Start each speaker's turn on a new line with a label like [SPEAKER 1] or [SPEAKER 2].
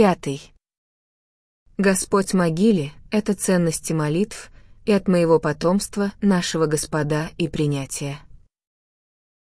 [SPEAKER 1] Пятый. Господь могиле — это ценности молитв и от моего потомства, нашего Господа и принятия.